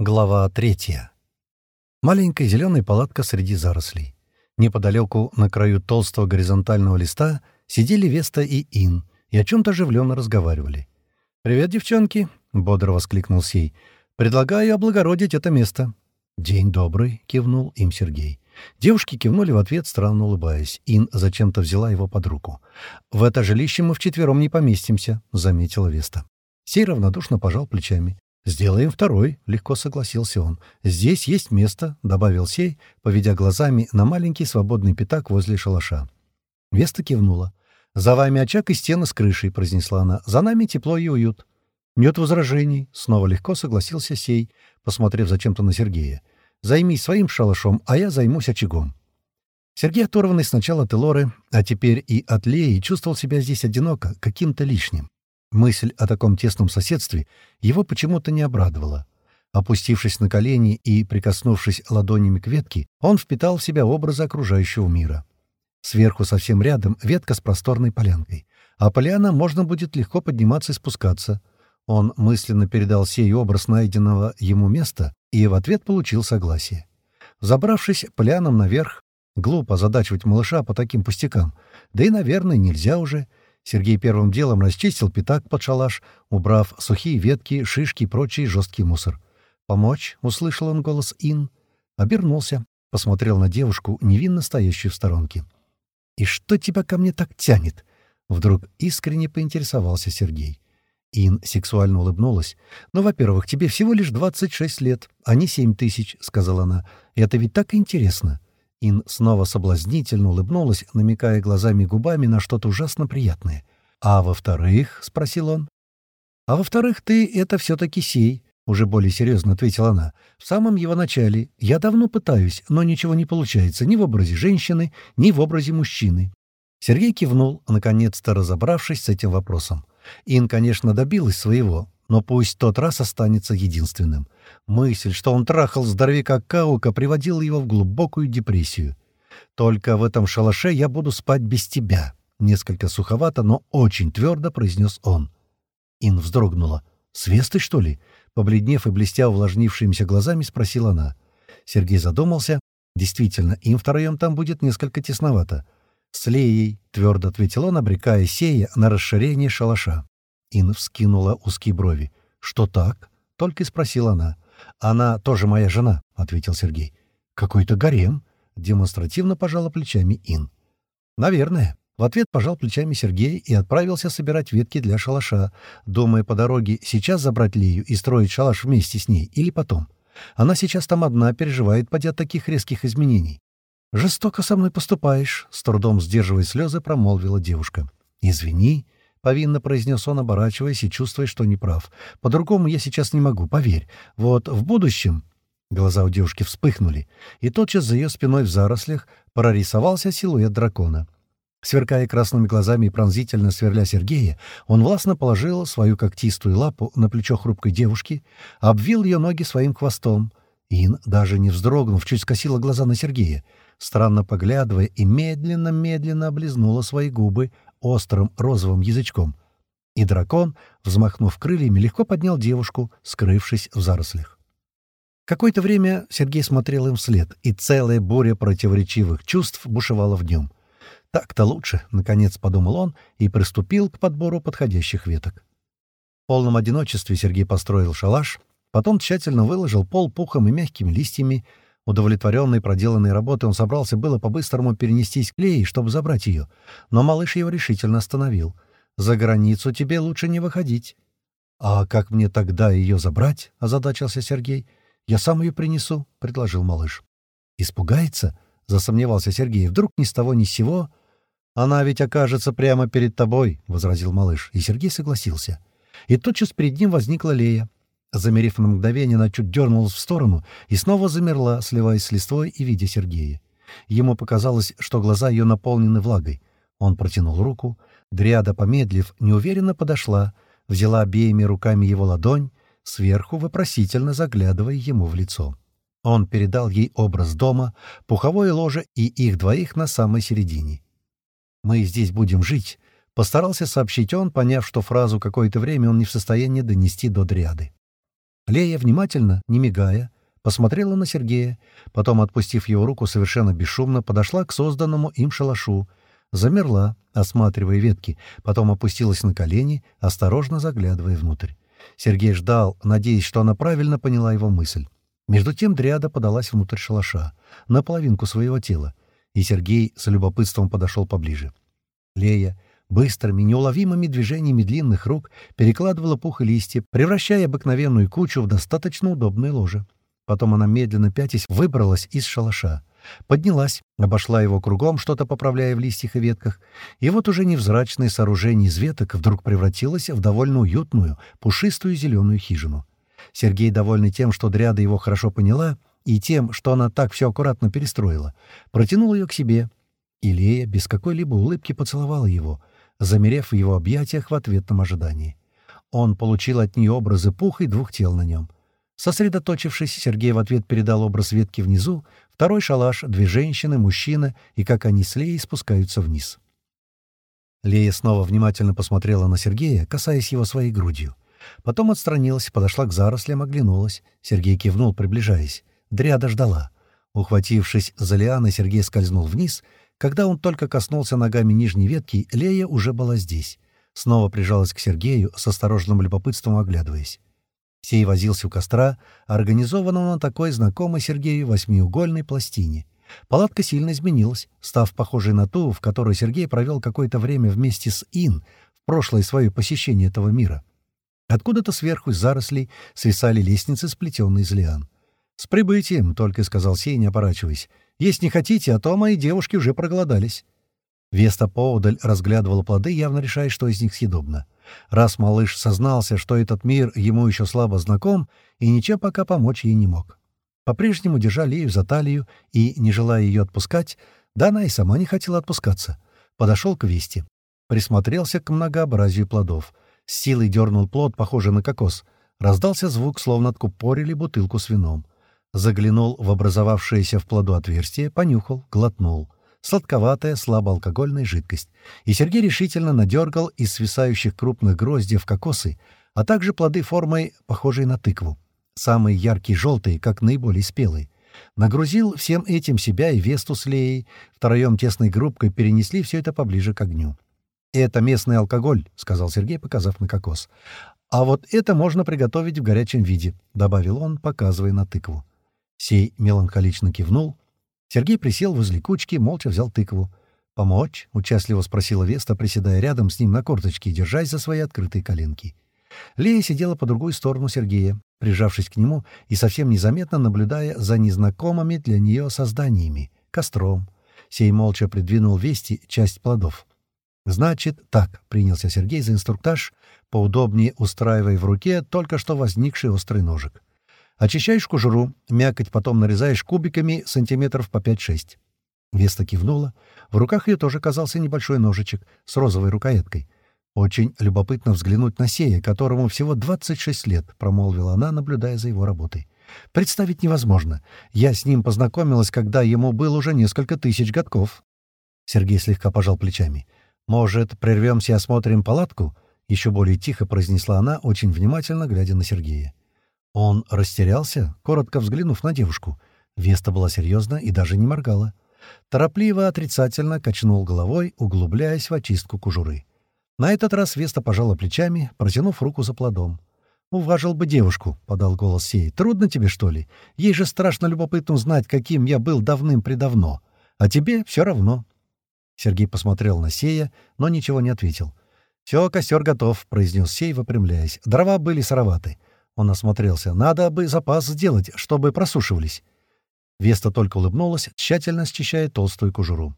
Глава третья. Маленькая зеленая палатка среди зарослей. Неподалеку, на краю толстого горизонтального листа, сидели Веста и Ин и о чем-то оживленно разговаривали. «Привет, девчонки!» — бодро воскликнул Сей. «Предлагаю облагородить это место». «День добрый!» — кивнул им Сергей. Девушки кивнули в ответ, странно улыбаясь. Ин зачем-то взяла его под руку. «В это жилище мы вчетвером не поместимся», — заметила Веста. Сей равнодушно пожал плечами. «Сделаем второй», — легко согласился он. «Здесь есть место», — добавил сей, поведя глазами на маленький свободный пятак возле шалаша. Веста кивнула. «За вами очаг и стены с крышей», — произнесла она. «За нами тепло и уют». «Нет возражений», — снова легко согласился сей, посмотрев зачем-то на Сергея. «Займись своим шалашом, а я займусь очагом». Сергей, оторванный сначала от Элоры, а теперь и от Леи, чувствовал себя здесь одиноко, каким-то лишним. Мысль о таком тесном соседстве его почему-то не обрадовала. Опустившись на колени и прикоснувшись ладонями к ветке, он впитал в себя образы окружающего мира. Сверху совсем рядом ветка с просторной полянкой, а поляна можно будет легко подниматься и спускаться. Он мысленно передал сей образ найденного ему места и в ответ получил согласие. Забравшись полянам наверх, глупо задачивать малыша по таким пустякам, да и, наверное, нельзя уже — Сергей первым делом расчистил пятак под шалаш, убрав сухие ветки, шишки и прочий жесткий мусор. «Помочь?» — услышал он голос Ин. Обернулся, посмотрел на девушку, невинно стоящую в сторонке. «И что тебя ко мне так тянет?» Вдруг искренне поинтересовался Сергей. Ин сексуально улыбнулась. «Ну, во-первых, тебе всего лишь 26 лет, а не 7 тысяч», — сказала она. «Это ведь так интересно. Ин снова соблазнительно улыбнулась, намекая глазами и губами на что-то ужасно приятное. «А во-вторых?» — спросил он. «А во-вторых, ты — это все-таки сей», — уже более серьезно ответила она. «В самом его начале. Я давно пытаюсь, но ничего не получается ни в образе женщины, ни в образе мужчины». Сергей кивнул, наконец-то разобравшись с этим вопросом. Ин, конечно, добилась своего, но пусть тот раз останется единственным. Мысль, что он трахал здоровяка Каука, приводила его в глубокую депрессию. «Только в этом шалаше я буду спать без тебя», — несколько суховато, но очень твердо произнес он. Ин вздрогнула. «С что ли?» Побледнев и блестя увлажнившимися глазами, спросила она. Сергей задумался. «Действительно, им втроем там будет несколько тесновато». «С Леей», — твердо ответил он, обрекая Сея на расширение шалаша. Инна вскинула узкие брови. «Что так?» — только и спросила она. «Она тоже моя жена», — ответил Сергей. «Какой-то гарем», — демонстративно пожала плечами Ин. «Наверное». В ответ пожал плечами Сергей и отправился собирать ветки для шалаша, думая по дороге сейчас забрать Лию и строить шалаш вместе с ней или потом. Она сейчас там одна, переживает, подя таких резких изменений. «Жестоко со мной поступаешь», — с трудом сдерживая слезы, промолвила девушка. «Извини», — повинно произнес он, оборачиваясь и чувствуя, что неправ. «По-другому я сейчас не могу, поверь. Вот в будущем...» Глаза у девушки вспыхнули, и тотчас за ее спиной в зарослях прорисовался силуэт дракона. Сверкая красными глазами и пронзительно сверля Сергея, он властно положил свою когтистую лапу на плечо хрупкой девушки, обвил ее ноги своим хвостом. Ин, даже не вздрогнув, чуть скосила глаза на Сергея, странно поглядывая и медленно-медленно облизнула свои губы, острым розовым язычком. И дракон, взмахнув крыльями, легко поднял девушку, скрывшись в зарослях. Какое-то время Сергей смотрел им вслед, и целая буря противоречивых чувств бушевала в нем. «Так-то лучше», — наконец подумал он и приступил к подбору подходящих веток. В полном одиночестве Сергей построил шалаш, потом тщательно выложил пол пухом и мягкими листьями, Удовлетворенный проделанной работой, он собрался было по-быстрому перенестись к Лее, чтобы забрать ее, но малыш его решительно остановил. «За границу тебе лучше не выходить». «А как мне тогда ее забрать?» — озадачился Сергей. «Я сам ее принесу», — предложил малыш. «Испугается?» — засомневался Сергей. «Вдруг ни с того ни с сего?» «Она ведь окажется прямо перед тобой», — возразил малыш, и Сергей согласился. И тотчас перед ним возникла Лея. Замерев на мгновение, она чуть дернулась в сторону и снова замерла, сливаясь с листвой и видя Сергея. Ему показалось, что глаза ее наполнены влагой. Он протянул руку. Дриада, помедлив, неуверенно подошла, взяла обеими руками его ладонь, сверху вопросительно заглядывая ему в лицо. Он передал ей образ дома, пуховое ложе и их двоих на самой середине. «Мы здесь будем жить», — постарался сообщить он, поняв, что фразу какое-то время он не в состоянии донести до Дриады. Лея внимательно, не мигая, посмотрела на Сергея, потом, отпустив его руку совершенно бесшумно, подошла к созданному им шалашу, замерла, осматривая ветки, потом опустилась на колени, осторожно заглядывая внутрь. Сергей ждал, надеясь, что она правильно поняла его мысль. Между тем дряда подалась внутрь шалаша, на половинку своего тела, и Сергей с любопытством подошел поближе. Лея быстрыми, неуловимыми движениями длинных рук перекладывала пух и листья, превращая обыкновенную кучу в достаточно удобное ложе. Потом она медленно пятясь выбралась из шалаша. Поднялась, обошла его кругом, что-то поправляя в листьях и ветках, и вот уже невзрачное сооружение из веток вдруг превратилось в довольно уютную, пушистую зеленую хижину. Сергей, довольный тем, что дряда его хорошо поняла, и тем, что она так все аккуратно перестроила, протянул ее к себе. И Лея без какой-либо улыбки поцеловала его, замерев в его объятиях в ответном ожидании. Он получил от нее образы пуха и двух тел на нем. Сосредоточившись, Сергей в ответ передал образ ветки внизу, второй шалаш, две женщины, мужчина, и как они с Леей спускаются вниз. Лея снова внимательно посмотрела на Сергея, касаясь его своей грудью. Потом отстранилась, подошла к зарослям, оглянулась. Сергей кивнул, приближаясь. Дряда ждала. Ухватившись за лианы, Сергей скользнул вниз. Когда он только коснулся ногами нижней ветки, Лея уже была здесь. Снова прижалась к Сергею, с осторожным любопытством оглядываясь. Сей возился у костра, организованного на такой знакомой Сергею восьмиугольной пластине. Палатка сильно изменилась, став похожей на ту, в которой Сергей провел какое-то время вместе с Ин в прошлое свое посещение этого мира. Откуда-то сверху из зарослей свисали лестницы, сплетенные из лиан. «С прибытием», — только сказал сей, не оборачиваясь. «Есть не хотите, а то мои девушки уже проголодались». Веста поодаль разглядывала плоды, явно решая, что из них съедобно. Раз малыш сознался, что этот мир ему еще слабо знаком, и ничем пока помочь ей не мог. По-прежнему держали ее за талию и, не желая ее отпускать, да она и сама не хотела отпускаться, подошел к Весте. Присмотрелся к многообразию плодов — с силой дернул плод, похожий на кокос. Раздался звук, словно откупорили бутылку с вином. Заглянул в образовавшееся в плоду отверстие, понюхал, глотнул. Сладковатая, слабоалкогольная жидкость. И Сергей решительно надергал из свисающих крупных гроздьев кокосы, а также плоды формой, похожей на тыкву. Самые яркие желтые, как наиболее спелые. Нагрузил всем этим себя и Весту с Леей, втроем тесной группкой перенесли все это поближе к огню. «Это местный алкоголь», — сказал Сергей, показав на кокос. «А вот это можно приготовить в горячем виде», — добавил он, показывая на тыкву. Сей меланхолично кивнул. Сергей присел возле кучки, молча взял тыкву. «Помочь?» — участливо спросила Веста, приседая рядом с ним на корточке держась за свои открытые коленки. Лея сидела по другую сторону Сергея, прижавшись к нему и совсем незаметно наблюдая за незнакомыми для нее созданиями — костром. Сей молча придвинул Вести часть плодов. «Значит, так», — принялся Сергей за инструктаж, поудобнее устраивая в руке только что возникший острый ножик. «Очищаешь кожуру, мякоть потом нарезаешь кубиками сантиметров по 5-6». Веста кивнула. В руках ее тоже казался небольшой ножичек с розовой рукояткой. «Очень любопытно взглянуть на Сея, которому всего 26 лет», — промолвила она, наблюдая за его работой. «Представить невозможно. Я с ним познакомилась, когда ему было уже несколько тысяч годков». Сергей слегка пожал плечами. «Может, прервемся и осмотрим палатку?» — еще более тихо произнесла она, очень внимательно глядя на Сергея. Он растерялся, коротко взглянув на девушку. Веста была серьезна и даже не моргала. Торопливо, отрицательно качнул головой, углубляясь в очистку кожуры. На этот раз Веста пожала плечами, протянув руку за плодом. «Уважил бы девушку», — подал голос сей. «Трудно тебе, что ли? Ей же страшно любопытно узнать, каким я был давным-предавно. А тебе все равно. Сергей посмотрел на Сея, но ничего не ответил. «Все, костер готов», — произнес Сей, выпрямляясь. «Дрова были сыроваты». Он осмотрелся. «Надо бы запас сделать, чтобы просушивались». Веста только улыбнулась, тщательно счищая толстую кожуру.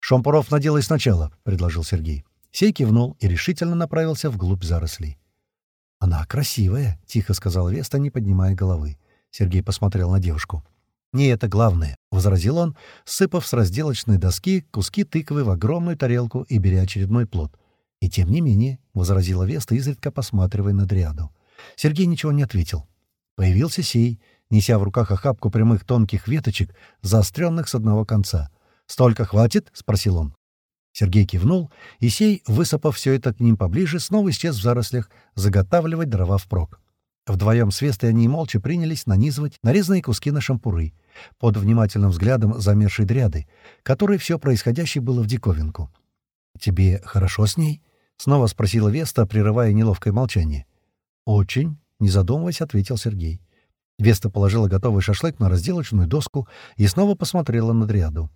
«Шомпуров наделай сначала», — предложил Сергей. Сей кивнул и решительно направился вглубь зарослей. «Она красивая», — тихо сказал Веста, не поднимая головы. Сергей посмотрел на девушку. «Не это главное», — возразил он, сыпав с разделочной доски куски тыквы в огромную тарелку и беря очередной плод. «И тем не менее», — возразила Веста, изредка посматривая на дриаду. Сергей ничего не ответил. Появился сей, неся в руках охапку прямых тонких веточек, заостренных с одного конца. «Столько хватит?» — спросил он. Сергей кивнул, и сей, высыпав все это к ним поближе, снова исчез в зарослях, заготавливать дрова впрок. Вдвоем с Вестой они молча принялись нанизывать нарезанные куски на шампуры, под внимательным взглядом замершей дряды, которой все происходящее было в диковинку. «Тебе хорошо с ней?» — снова спросила Веста, прерывая неловкое молчание. «Очень», — не задумываясь, ответил Сергей. Веста положила готовый шашлык на разделочную доску и снова посмотрела на дряду.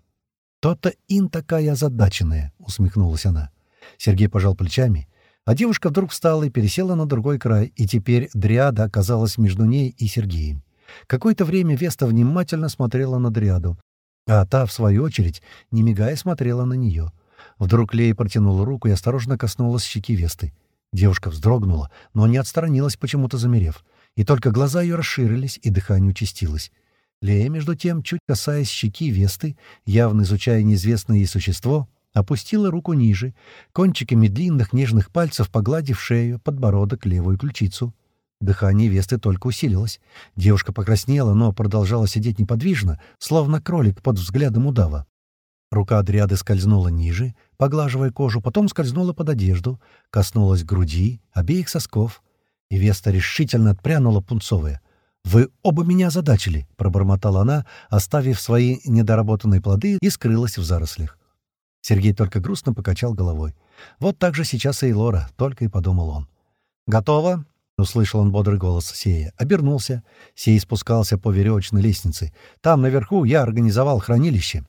«То-то ин такая озадаченная», — усмехнулась она. Сергей пожал плечами, а девушка вдруг встала и пересела на другой край, и теперь дриада оказалась между ней и Сергеем. Какое-то время Веста внимательно смотрела на дриаду, а та, в свою очередь, не мигая, смотрела на нее. Вдруг Лея протянула руку и осторожно коснулась щеки Весты. Девушка вздрогнула, но не отстранилась, почему-то замерев. И только глаза ее расширились, и дыхание участилось. Лея, между тем, чуть касаясь щеки Весты, явно изучая неизвестное ей существо, опустила руку ниже, кончиками длинных нежных пальцев погладив шею, подбородок, левую ключицу. Дыхание Весты только усилилось. Девушка покраснела, но продолжала сидеть неподвижно, словно кролик под взглядом удава. Рука Адриады скользнула ниже, поглаживая кожу, потом скользнула под одежду, коснулась груди, обеих сосков. И Веста решительно отпрянула пунцовая. «Вы оба меня озадачили», — пробормотала она, оставив свои недоработанные плоды и скрылась в зарослях. Сергей только грустно покачал головой. «Вот так же сейчас и Лора», — только и подумал он. «Готово?» — услышал он бодрый голос Сея. Обернулся. Сей спускался по веревочной лестнице. «Там, наверху, я организовал хранилище».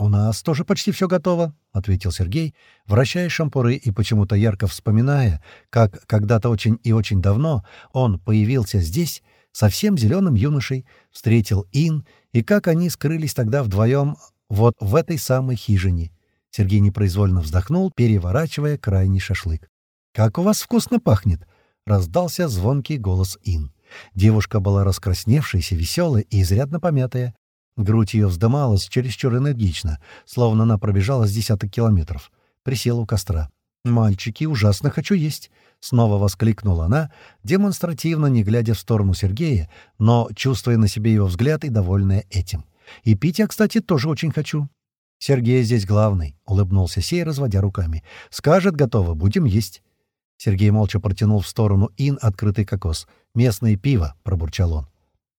«У нас тоже почти все готово», — ответил Сергей, вращая шампуры и почему-то ярко вспоминая, как когда-то очень и очень давно он появился здесь, совсем зеленым юношей, встретил Ин, и как они скрылись тогда вдвоем вот в этой самой хижине. Сергей непроизвольно вздохнул, переворачивая крайний шашлык. «Как у вас вкусно пахнет!» — раздался звонкий голос Ин. Девушка была раскрасневшаяся, веселая и изрядно помятая. Грудь ее вздымалась чересчур энергично, словно она пробежала с десяток километров. Присела у костра. «Мальчики, ужасно хочу есть!» — снова воскликнула она, демонстративно не глядя в сторону Сергея, но чувствуя на себе его взгляд и довольная этим. «И пить я, кстати, тоже очень хочу. «Сергей здесь главный», — улыбнулся Сей, разводя руками. «Скажет, готово, будем есть». Сергей молча протянул в сторону Ин открытый кокос. «Местное пиво», — пробурчал он.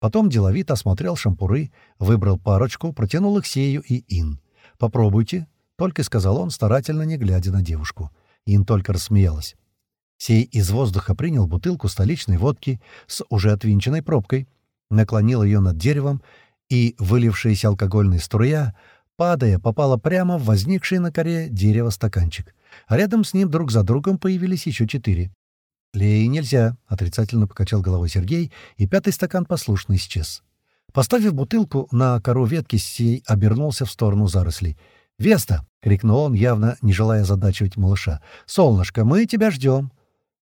Потом деловито осмотрел шампуры, выбрал парочку, протянул их Сею и Ин. «Попробуйте», — только сказал он, старательно не глядя на девушку. Ин только рассмеялась. Сей из воздуха принял бутылку столичной водки с уже отвинченной пробкой, наклонил ее над деревом, и вылившаяся алкогольная струя падая, попала прямо в возникший на коре дерево стаканчик. А рядом с ним друг за другом появились еще четыре. «Лей нельзя», — отрицательно покачал головой Сергей, и пятый стакан послушно исчез. Поставив бутылку на кору ветки, сей обернулся в сторону зарослей. «Веста!» — крикнул он, явно не желая задачивать малыша. «Солнышко, мы тебя ждем!»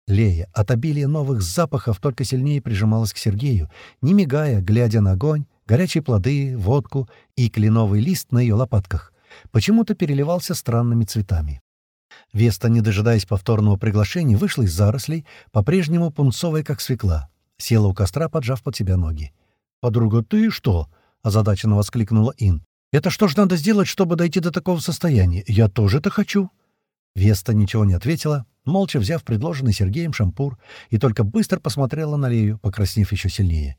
Лея от обилия новых запахов только сильнее прижималась к Сергею, не мигая, глядя на огонь, горячие плоды, водку и кленовый лист на ее лопатках. Почему-то переливался странными цветами. Веста, не дожидаясь повторного приглашения, вышла из зарослей, по-прежнему пунцовая, как свекла. Села у костра, поджав под себя ноги. «Подруга, ты что?» — озадаченно воскликнула Ин. «Это что ж надо сделать, чтобы дойти до такого состояния? Я тоже это хочу». Веста ничего не ответила, молча взяв предложенный Сергеем шампур, и только быстро посмотрела на Лею, покраснев еще сильнее.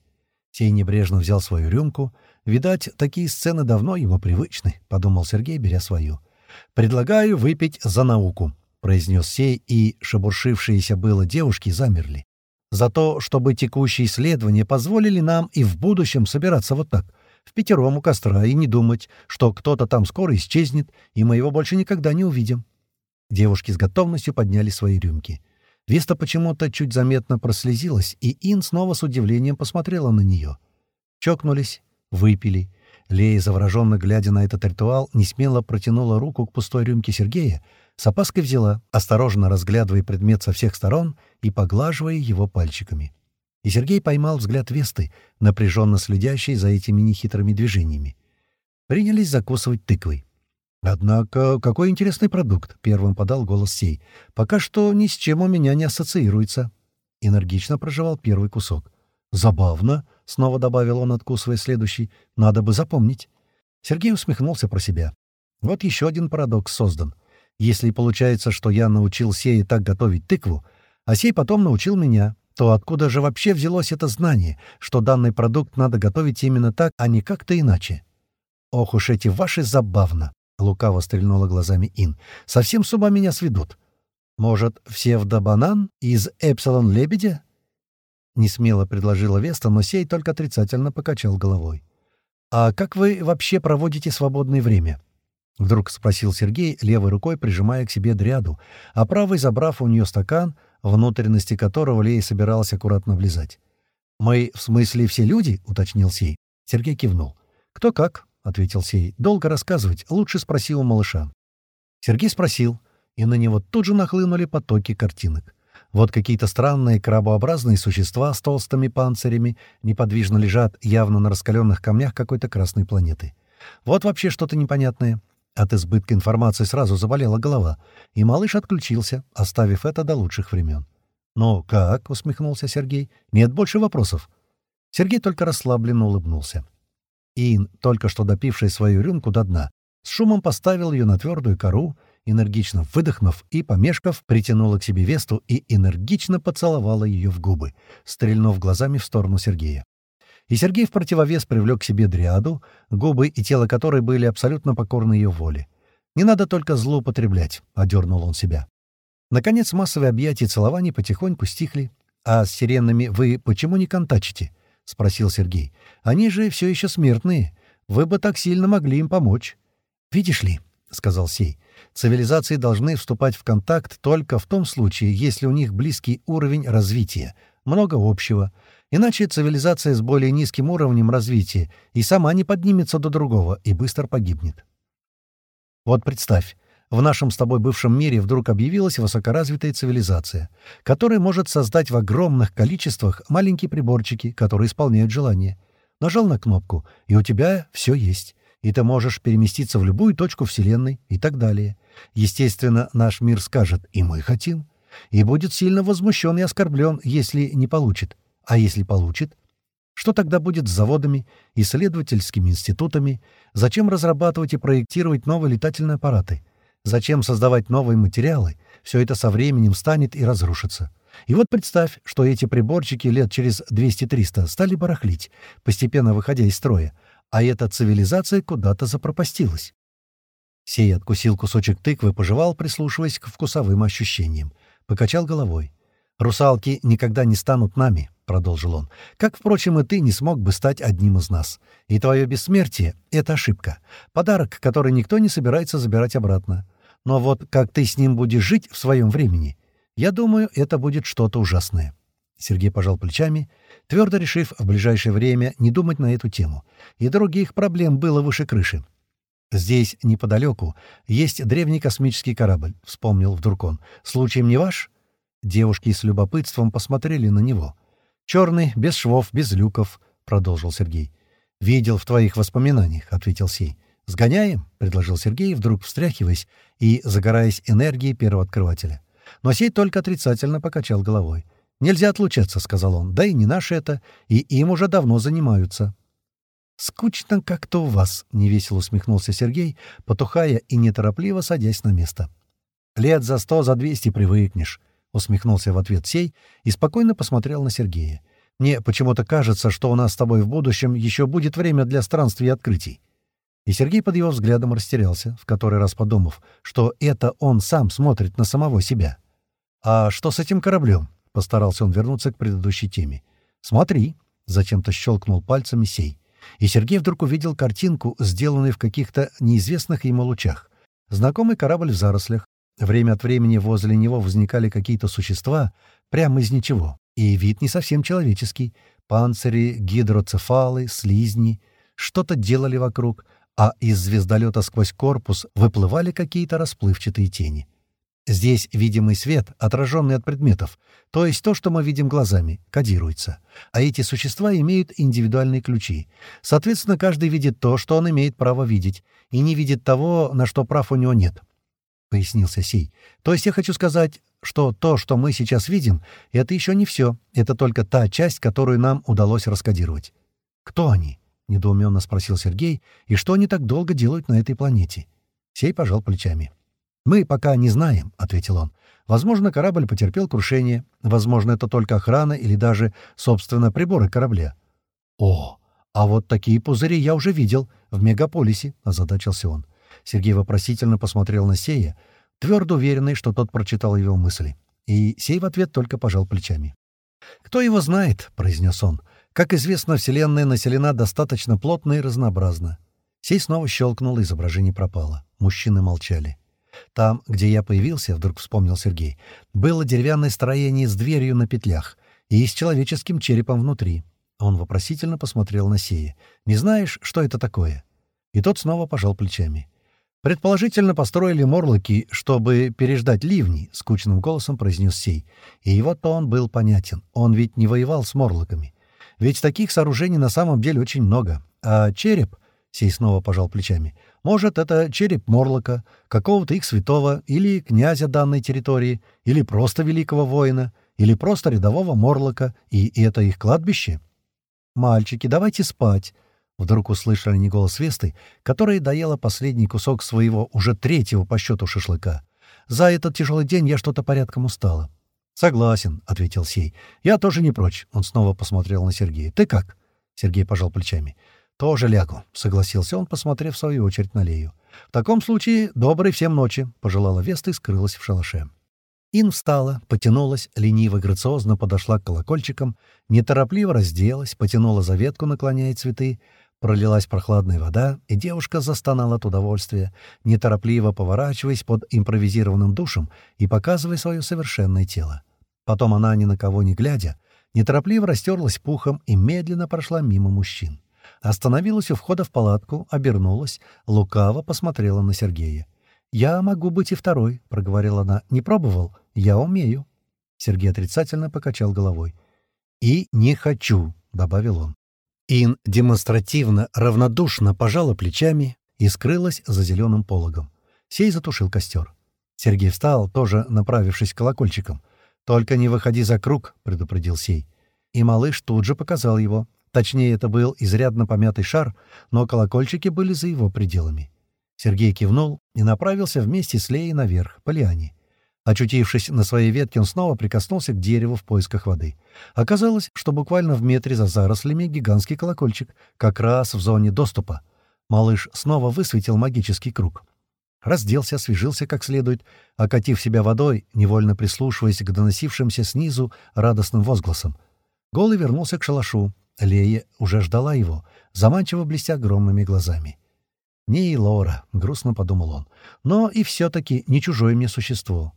Сей небрежно взял свою рюмку. «Видать, такие сцены давно ему привычны», — подумал Сергей, беря свою. «Предлагаю выпить за науку», — произнес Сей, и шебуршившиеся было девушки замерли. «За то, чтобы текущие исследования позволили нам и в будущем собираться вот так, в пятером у костра, и не думать, что кто-то там скоро исчезнет, и мы его больше никогда не увидим». Девушки с готовностью подняли свои рюмки. Веста почему-то чуть заметно прослезилась, и Ин снова с удивлением посмотрела на нее. Чокнулись, выпили. Лея, завороженно глядя на этот ритуал, несмело протянула руку к пустой рюмке Сергея, с опаской взяла, осторожно разглядывая предмет со всех сторон и поглаживая его пальчиками. И Сергей поймал взгляд Весты, напряженно следящей за этими нехитрыми движениями. Принялись закусывать тыквой. «Однако, какой интересный продукт!» — первым подал голос сей. «Пока что ни с чем у меня не ассоциируется». Энергично проживал первый кусок. «Забавно», — снова добавил он, откусывая следующий. «Надо бы запомнить». Сергей усмехнулся про себя. «Вот еще один парадокс создан. Если получается, что я научил Сея так готовить тыкву, а Сей потом научил меня, то откуда же вообще взялось это знание, что данный продукт надо готовить именно так, а не как-то иначе? Ох уж эти ваши забавно! — лукаво стрельнула глазами Ин. «Совсем с ума меня сведут. Может, Всевдобанан из Эпсилон-Лебедя?» Несмело предложила Веста, но сей только отрицательно покачал головой. «А как вы вообще проводите свободное время?» Вдруг спросил Сергей, левой рукой прижимая к себе дряду, а правой забрав у нее стакан, внутренности которого Лей собиралась аккуратно влезать. «Мы, в смысле, все люди?» — уточнил Сей. Сергей кивнул. «Кто как?» — ответил Сей. «Долго рассказывать. Лучше спроси у малыша». Сергей спросил, и на него тут же нахлынули потоки картинок. Вот какие-то странные крабообразные существа с толстыми панцирями неподвижно лежат явно на раскаленных камнях какой-то красной планеты. Вот вообще что-то непонятное. От избытка информации сразу заболела голова, и малыш отключился, оставив это до лучших времен. «Ну как?» — усмехнулся Сергей. «Нет больше вопросов». Сергей только расслабленно улыбнулся. Ин, только что допивший свою рюмку до дна, с шумом поставил ее на твердую кору, энергично выдохнув и, помешков, притянула к себе Весту и энергично поцеловала ее в губы, стрельнув глазами в сторону Сергея. И Сергей в противовес привлек к себе дриаду, губы и тело которой были абсолютно покорны ее воле. «Не надо только злоупотреблять», — одернул он себя. Наконец массовые объятия и целования потихоньку стихли. «А с сиренами вы почему не контачите?» — спросил Сергей. «Они же все еще смертные. Вы бы так сильно могли им помочь». «Видишь ли», — сказал Сей, — «цивилизации должны вступать в контакт только в том случае, если у них близкий уровень развития, много общего. Иначе цивилизация с более низким уровнем развития и сама не поднимется до другого и быстро погибнет». Вот представь, в нашем с тобой бывшем мире вдруг объявилась высокоразвитая цивилизация, которая может создать в огромных количествах маленькие приборчики, которые исполняют желания. Нажал на кнопку, и у тебя все есть. И ты можешь переместиться в любую точку Вселенной и так далее. Естественно, наш мир скажет «и мы хотим», и будет сильно возмущен и оскорблен, если не получит. А если получит? Что тогда будет с заводами, исследовательскими институтами? Зачем разрабатывать и проектировать новые летательные аппараты? Зачем создавать новые материалы? Все это со временем станет и разрушится. И вот представь, что эти приборчики лет через 200-300 стали барахлить, постепенно выходя из строя, а эта цивилизация куда-то запропастилась. Сей откусил кусочек тыквы, пожевал, прислушиваясь к вкусовым ощущениям. Покачал головой. «Русалки никогда не станут нами», — продолжил он. «Как, впрочем, и ты не смог бы стать одним из нас. И твое бессмертие — это ошибка. Подарок, который никто не собирается забирать обратно. Но вот как ты с ним будешь жить в своем времени, я думаю, это будет что-то ужасное». Сергей пожал плечами, твердо решив в ближайшее время не думать на эту тему. И других проблем было выше крыши. «Здесь, неподалеку, есть древний космический корабль», — вспомнил вдруг он. «Случаем не ваш?» Девушки с любопытством посмотрели на него. «Черный, без швов, без люков», — продолжил Сергей. «Видел в твоих воспоминаниях», — ответил Сей. «Сгоняем?» — предложил Сергей, вдруг встряхиваясь и загораясь энергией первооткрывателя. Но сей только отрицательно покачал головой. «Нельзя отлучаться», — сказал он. «Да и не наши это, и им уже давно занимаются». «Скучно как-то у вас», — невесело усмехнулся Сергей, потухая и неторопливо садясь на место. «Лет за сто, за двести привыкнешь», — усмехнулся в ответ сей и спокойно посмотрел на Сергея. «Мне почему-то кажется, что у нас с тобой в будущем еще будет время для странствий и открытий. И Сергей под его взглядом растерялся, в который раз подумав, что это он сам смотрит на самого себя. «А что с этим кораблем?» — постарался он вернуться к предыдущей теме. «Смотри», — зачем-то щелкнул пальцами сей. И Сергей вдруг увидел картинку, сделанную в каких-то неизвестных ему лучах. Знакомый корабль в зарослях. Время от времени возле него возникали какие-то существа, прямо из ничего. И вид не совсем человеческий. Панцири, гидроцефалы, слизни. Что-то делали вокруг, а из звездолета сквозь корпус выплывали какие-то расплывчатые тени. Здесь видимый свет, отраженный от предметов, то есть то, что мы видим глазами, кодируется. А эти существа имеют индивидуальные ключи. Соответственно, каждый видит то, что он имеет право видеть, и не видит того, на что прав у него нет. Пояснился Сей. То есть я хочу сказать, что то, что мы сейчас видим, это еще не все. Это только та часть, которую нам удалось раскодировать. Кто они? — недоуменно спросил Сергей. «И что они так долго делают на этой планете?» Сей пожал плечами. «Мы пока не знаем», — ответил он. «Возможно, корабль потерпел крушение. Возможно, это только охрана или даже, собственно, приборы корабля». «О, а вот такие пузыри я уже видел в мегаполисе», — озадачился он. Сергей вопросительно посмотрел на Сея, твердо уверенный, что тот прочитал его мысли. И Сей в ответ только пожал плечами. «Кто его знает?» — произнес он. «Как известно, Вселенная населена достаточно плотно и разнообразно». Сей снова щелкнул, изображение пропало. Мужчины молчали. «Там, где я появился, — вдруг вспомнил Сергей, — было деревянное строение с дверью на петлях и с человеческим черепом внутри». Он вопросительно посмотрел на Сея. «Не знаешь, что это такое?» И тот снова пожал плечами. «Предположительно, построили морлоки, чтобы переждать ливни», — скучным голосом произнес Сей. И его тон был понятен. Он ведь не воевал с морлоками. Ведь таких сооружений на самом деле очень много. А череп, — Сей снова пожал плечами, — может, это череп морлока, какого-то их святого, или князя данной территории, или просто великого воина, или просто рядового морлока, и это их кладбище. «Мальчики, давайте спать», Вдруг услышали они голос Весты, которая доела последний кусок своего уже третьего по счету шашлыка. «За этот тяжелый день я что-то порядком устала». «Согласен», — ответил Сей. «Я тоже не прочь». Он снова посмотрел на Сергея. «Ты как?» Сергей пожал плечами. «Тоже лягу», — согласился он, посмотрев в свою очередь на Лею. «В таком случае доброй всем ночи», — пожелала Веста и скрылась в шалаше. Ин встала, потянулась, лениво-грациозно подошла к колокольчикам, неторопливо разделась, потянула за ветку, наклоняя цветы, Пролилась прохладная вода, и девушка застонала от удовольствия, неторопливо поворачиваясь под импровизированным душем и показывая свое совершенное тело. Потом она, ни на кого не глядя, неторопливо растерлась пухом и медленно прошла мимо мужчин. Остановилась у входа в палатку, обернулась, лукаво посмотрела на Сергея. «Я могу быть и второй», — проговорила она. «Не пробовал? Я умею». Сергей отрицательно покачал головой. «И не хочу», — добавил он. Ин демонстративно, равнодушно пожала плечами и скрылась за зеленым пологом. Сей затушил костер. Сергей встал, тоже направившись к колокольчикам. «Только не выходи за круг», — предупредил Сей. И малыш тут же показал его. Точнее, это был изрядно помятый шар, но колокольчики были за его пределами. Сергей кивнул и направился вместе с Леей наверх, по лиане. Очутившись на своей ветке, он снова прикоснулся к дереву в поисках воды. Оказалось, что буквально в метре за зарослями гигантский колокольчик, как раз в зоне доступа. Малыш снова высветил магический круг. Разделся, освежился как следует, окатив себя водой, невольно прислушиваясь к доносившимся снизу радостным возгласам. Голый вернулся к шалашу. Лея уже ждала его, заманчиво блестя огромными глазами. «Не и Лора», — грустно подумал он, — «но и все-таки не чужое мне существо».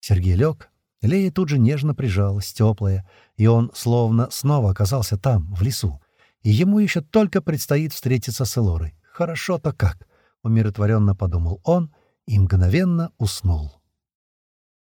Сергей лег. Лея тут же нежно прижалась, теплая, и он словно снова оказался там, в лесу. И ему еще только предстоит встретиться с Элорой. Хорошо-то как! — умиротворенно подумал он и мгновенно уснул.